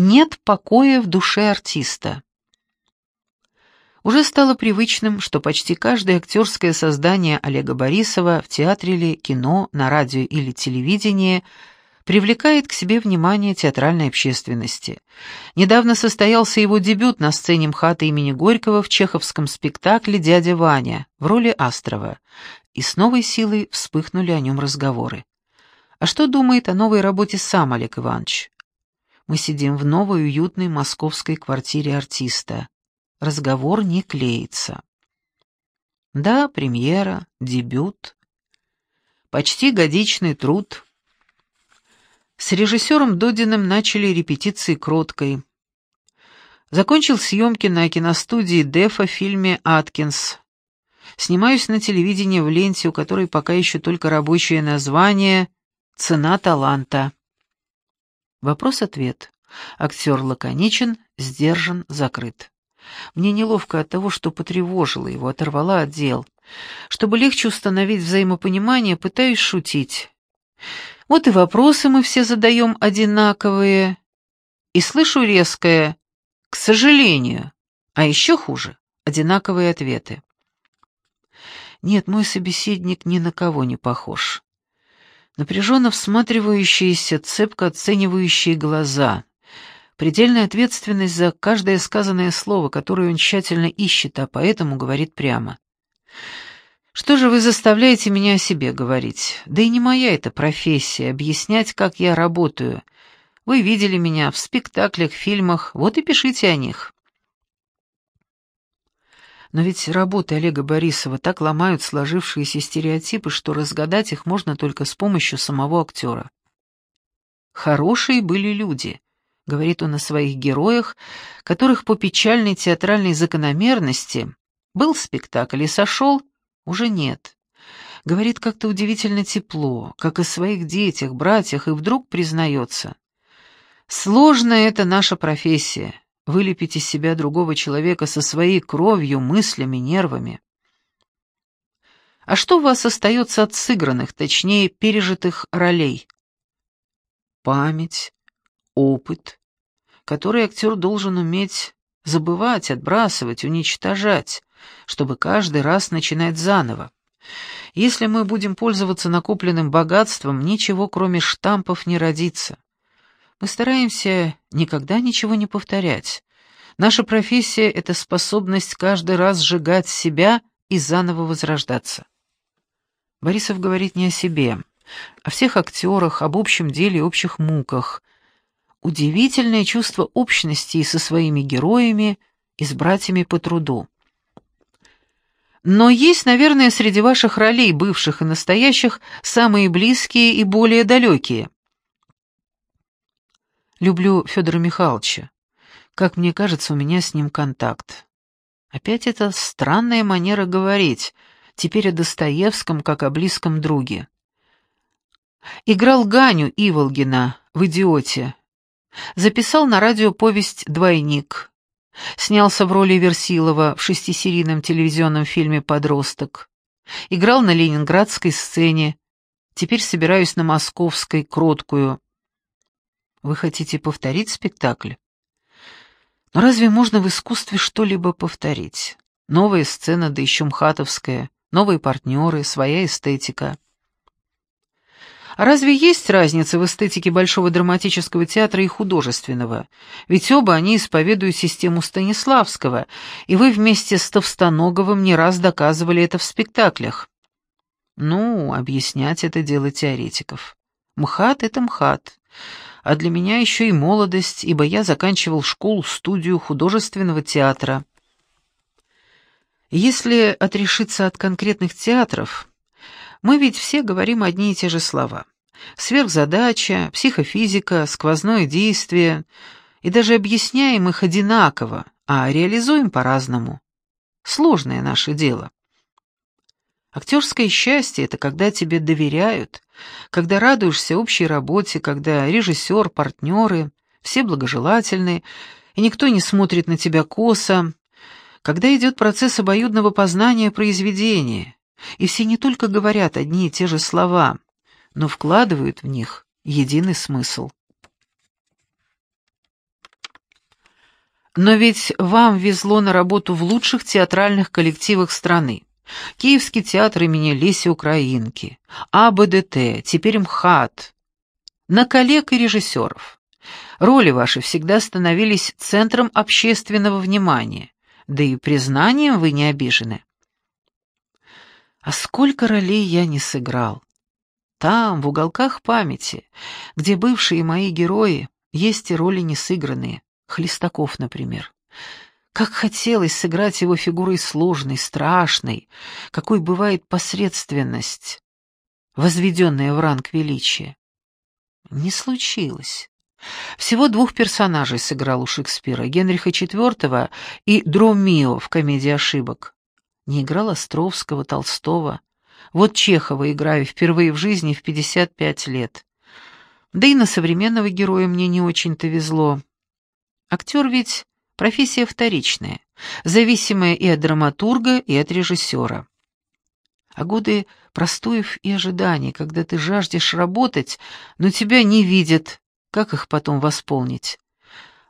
Нет покоя в душе артиста. Уже стало привычным, что почти каждое актерское создание Олега Борисова в театре или кино, на радио или телевидении привлекает к себе внимание театральной общественности. Недавно состоялся его дебют на сцене МХАТа имени Горького в чеховском спектакле «Дядя Ваня» в роли Астрова, и с новой силой вспыхнули о нем разговоры. А что думает о новой работе сам Олег Иванович? Мы сидим в новой уютной московской квартире артиста разговор не клеится. Да, премьера, дебют, почти годичный труд. С режиссером Додиным начали репетиции кроткой. Закончил съемки на киностудии Дефа в фильме «Аткинс». Снимаюсь на телевидении в ленте, у которой пока еще только рабочее название «Цена таланта». Вопрос-ответ. Актер лаконичен, сдержан, закрыт. Мне неловко от того, что потревожила его, оторвала от дел. Чтобы легче установить взаимопонимание, пытаюсь шутить. Вот и вопросы мы все задаем одинаковые. И слышу резкое «к сожалению», а еще хуже — одинаковые ответы. Нет, мой собеседник ни на кого не похож. Напряженно всматривающиеся, цепко оценивающие глаза, предельная ответственность за каждое сказанное слово, которое он тщательно ищет, а поэтому говорит прямо. «Что же вы заставляете меня о себе говорить? Да и не моя это профессия, объяснять, как я работаю. Вы видели меня в спектаклях, фильмах, вот и пишите о них». Но ведь работы Олега Борисова так ломают сложившиеся стереотипы, что разгадать их можно только с помощью самого актера. Хорошие были люди, говорит он о своих героях, которых по печальной театральной закономерности был спектакль и сошел, уже нет. Говорит как-то удивительно тепло, как о своих детях, братьях, и вдруг признается. Сложная это наша профессия, вылепить из себя другого человека со своей кровью, мыслями, нервами. А что у вас остается от сыгранных, точнее, пережитых ролей? Память, опыт, который актер должен уметь забывать, отбрасывать, уничтожать, чтобы каждый раз начинать заново. Если мы будем пользоваться накопленным богатством, ничего кроме штампов не родится. Мы стараемся никогда ничего не повторять. Наша профессия — это способность каждый раз сжигать себя и заново возрождаться. Борисов говорит не о себе, о всех актерах, об общем деле и общих муках, удивительное чувство общности и со своими героями, и с братьями по труду. Но есть, наверное, среди ваших ролей, бывших и настоящих, самые близкие и более далекие. Люблю Федора Михайловича. Как мне кажется, у меня с ним контакт. Опять эта странная манера говорить, теперь о Достоевском, как о близком друге. Играл Ганю Иволгина в «Идиоте», Записал на радио повесть «Двойник». Снялся в роли Версилова в шестисерийном телевизионном фильме «Подросток». Играл на ленинградской сцене. Теперь собираюсь на московской, кроткую. Вы хотите повторить спектакль? Но разве можно в искусстве что-либо повторить? Новая сцена, да еще мхатовская, новые партнеры, своя эстетика. А разве есть разница в эстетике Большого драматического театра и художественного? Ведь оба они исповедуют систему Станиславского, и вы вместе с Товстоноговым не раз доказывали это в спектаклях. Ну, объяснять это дело теоретиков. МХАТ — это МХАТ. А для меня еще и молодость, ибо я заканчивал школу-студию художественного театра. Если отрешиться от конкретных театров, мы ведь все говорим одни и те же слова. Сверхзадача, психофизика, сквозное действие, и даже объясняем их одинаково, а реализуем по-разному. Сложное наше дело. Актерское счастье — это когда тебе доверяют, когда радуешься общей работе, когда режиссер, партнеры, все благожелательны, и никто не смотрит на тебя косо, когда идет процесс обоюдного познания произведения, и все не только говорят одни и те же слова, но вкладывают в них единый смысл. Но ведь вам везло на работу в лучших театральных коллективах страны. Киевский театр имени Леси Украинки, АБДТ, теперь МХАТ. На коллег и режиссеров. Роли ваши всегда становились центром общественного внимания, да и признанием вы не обижены. А сколько ролей я не сыграл. Там, в уголках памяти, где бывшие мои герои, есть и роли несыгранные. Хлестаков, например. Как хотелось сыграть его фигурой сложной, страшной, какой бывает посредственность, возведенная в ранг величия. Не случилось. Всего двух персонажей сыграл у Шекспира, Генриха IV и Дромио в «Комедии ошибок». Не играл Островского, Толстого. Вот Чехова играю впервые в жизни в 55 лет. Да и на современного героя мне не очень-то везло. Актер ведь профессия вторичная, зависимая и от драматурга, и от режиссера. А годы простоев и ожиданий, когда ты жаждешь работать, но тебя не видят, как их потом восполнить?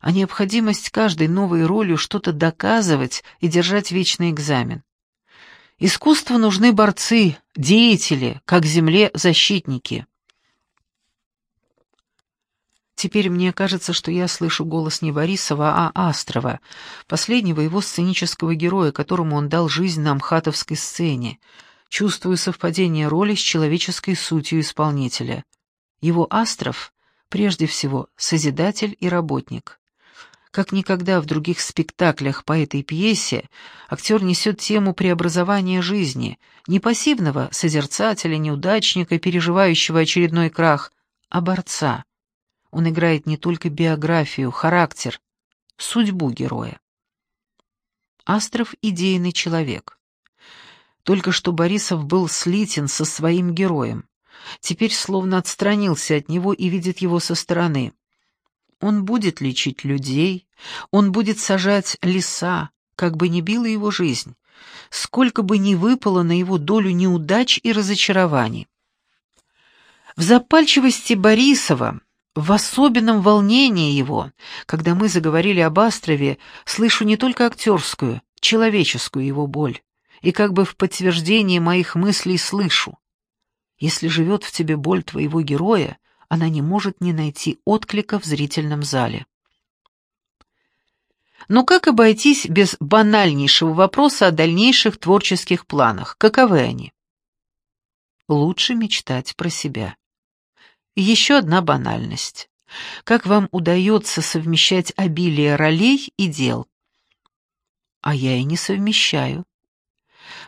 А необходимость каждой новой ролью что-то доказывать и держать вечный экзамен. Искусству нужны борцы, деятели, как земле защитники. Теперь мне кажется, что я слышу голос не Борисова, а Астрова, последнего его сценического героя, которому он дал жизнь на амхатовской сцене. Чувствую совпадение роли с человеческой сутью исполнителя. Его Астров, прежде всего, созидатель и работник. Как никогда в других спектаклях по этой пьесе актер несет тему преобразования жизни, не пассивного созерцателя, неудачника, переживающего очередной крах, а борца — он играет не только биографию, характер, судьбу героя. Астров — идейный человек. Только что Борисов был слитен со своим героем. Теперь словно отстранился от него и видит его со стороны. Он будет лечить людей, он будет сажать леса, как бы ни била его жизнь, сколько бы ни выпало на его долю неудач и разочарований. В запальчивости Борисова в особенном волнении его, когда мы заговорили об Астрове, слышу не только актерскую, человеческую его боль, и как бы в подтверждении моих мыслей слышу. Если живет в тебе боль твоего героя, она не может не найти отклика в зрительном зале. Но как обойтись без банальнейшего вопроса о дальнейших творческих планах? Каковы они? Лучше мечтать про себя. Еще одна банальность. Как вам удается совмещать обилие ролей и дел? А я и не совмещаю.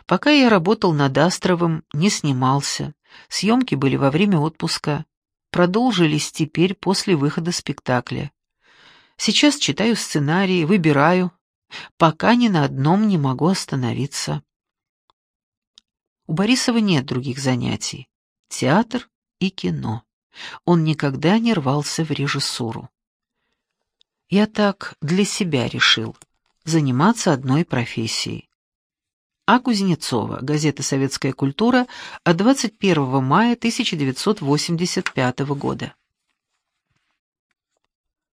Пока я работал над Астровым, не снимался. Съемки были во время отпуска. Продолжились теперь после выхода спектакля. Сейчас читаю сценарии, выбираю. Пока ни на одном не могу остановиться. У Борисова нет других занятий. Театр и кино. Он никогда не рвался в режиссуру. Я так для себя решил заниматься одной профессией. А Кузнецова, газета «Советская культура» от 21 мая 1985 года.